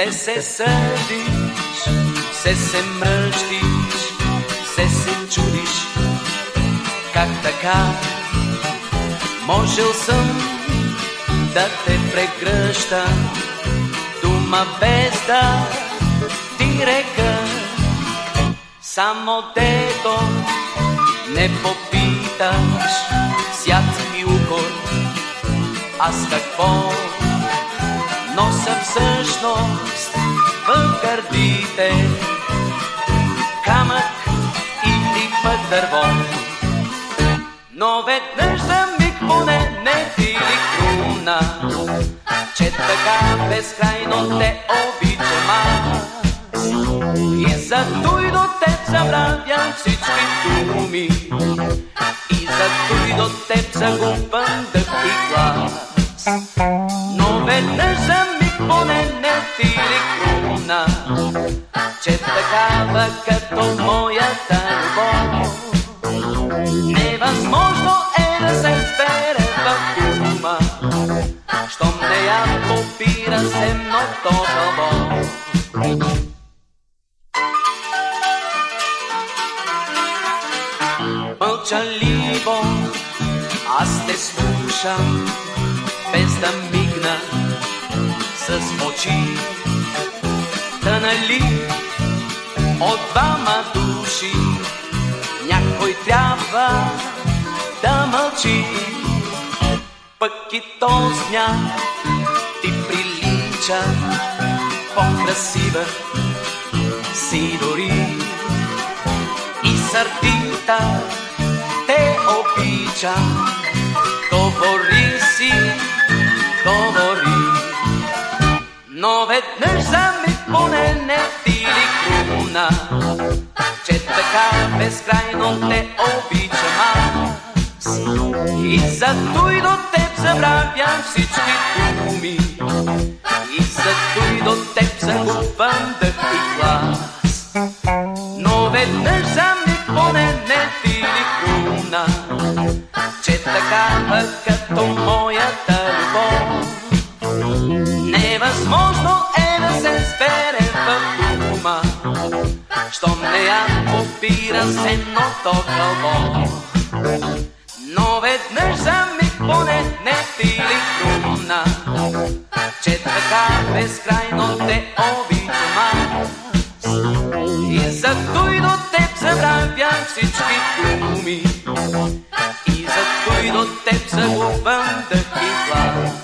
Все се сърдиш, все се мръщиш, все се чудиш. Как така? Можел съм да те прегръща, дума без да ти река. Само дето не попиташ, свят и укор, аз какво нося всъщност в гърдите камък или пък дърво. Но веднъж за миг поне не ти ли круна, че така безкрайно те обичам. И за той до теб забравям всички думи, и за той до теб загубвам дъх и глас. Поне не ти ли круна, че такава като моята любов. Невъзможно е да се сбере в дума, щом не я попира земното дълбо. Мълчаливо аз те слушам, без да мигна с очи. Да нали от двама души някой трябва да мълчи. Пък и то зня ти прилича по-красива си дори и сърдита те обичам. Говори си, но веднъж за миг поне не ти ли круна, че така безкрайно те обичам аз. И за той до теб забравям всички думи, и за той до теб загубвам дъх и глас. Но веднъж за миг поне не ти ли круна, че такава като моята любов. Невъзможно е да се сбере в дума, щом не я попира земното кълбо. Но веднъж за миг поне не ти ли круна, че така безкрайно те обичам. И за той до теб забравям всички думи, и за той до теб загубвам дъх и глас.